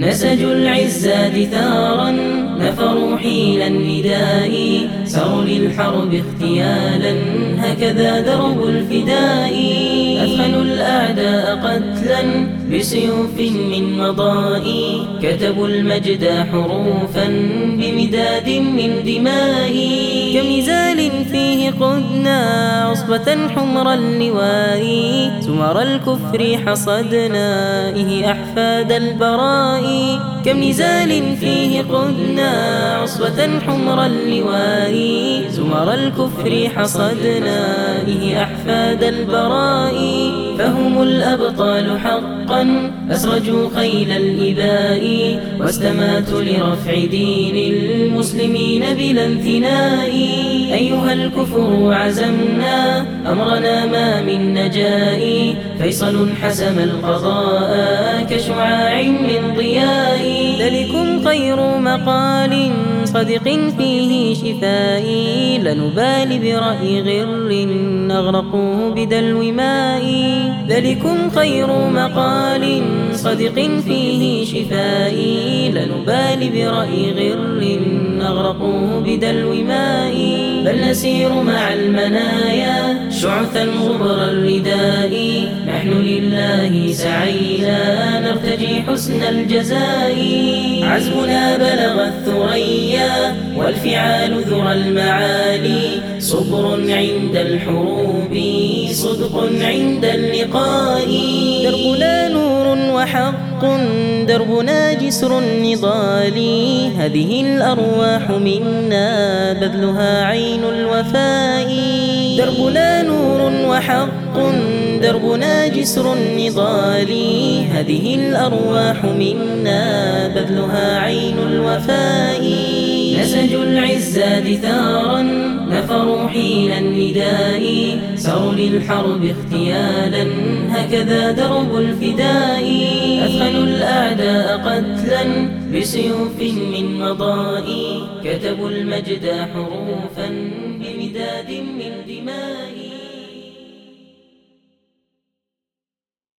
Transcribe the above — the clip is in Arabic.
نسجوا العزة ثارا نفروا حين النداء. سروا للحرب اغتيالا هكذا درب الفداء. أثخنوا الأعداء قتلا بسيوف من مضاء. كتبوا المجد حروفا بمداد من دماء. كمزال فيه قدنا عصبة حمر اللواء سمر الكفر حصدنا إه أحفاد البراء. كم نزال فيه قدنا عصبة حمر اللواء زمر الكفر حصدنا إه أحفاد البراء. فهم الأبطال حقا أسرجوا خيل الإباء واستماتوا لرفع دين المسلمين بلا انثناء الكفر عزمنا أمرنا ما من نجاء فيصل حسم القضاء كشعاع من ضياء ذلكم خير مقال صدق فيه شفائي لنبال برأي غر نغرقوه بدلو ماء ذلكم خير مقال صدق فيه شفائي لنبال برأي غر نغرقوه بدلو ماء. بل نسير مع المنايا شعثا غبر الرداء. نحن لله سعينا نرتجي حسن الجزاء. عزمنا بلغ الثريا والفعال ذرى المعالي. صبر عند الحروب صدق عند اللقاء. وحق دربنا جسر النضال هذه الأرواح منا بذلها عين الوفاء. دربنا نور وحق دربنا جسر النضال هذه الأرواح منا بذلها عين الوفاء. نسجوا العزة ثارا نفروا حين النداء. سروا للحرب اغتيالا هكذا درب الفداء. أثخنوا الأعداء قتلا بسيوف من مضاء. كتبوا المجد حروفا بمداد من دماء.